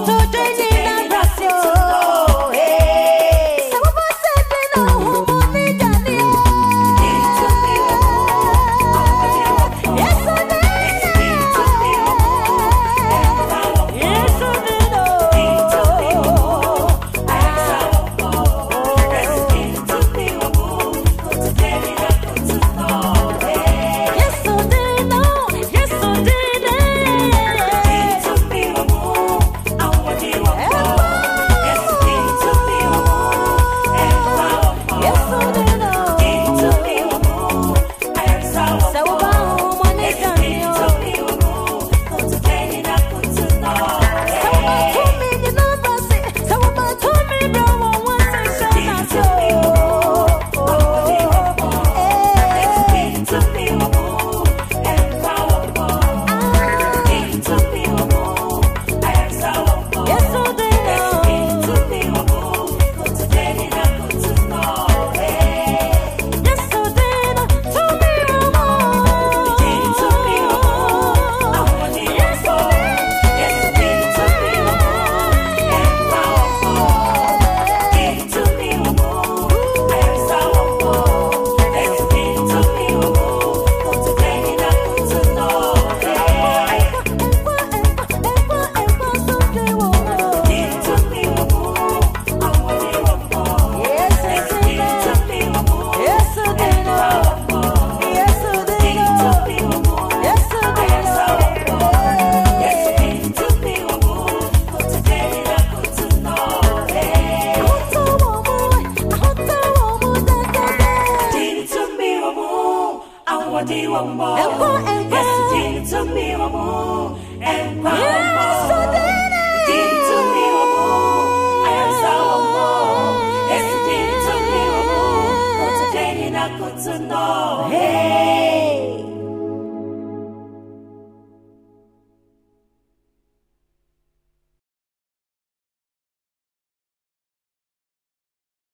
Oh, oh, oh, tumiwa mo Ekwa, ekwa. Yesu dini tumiwa mo Ekwa Yesu mo dini. Dini tumiwa mo Ayasawa mo Yesu dini tumiwa mo Kote deni na kutuno Hey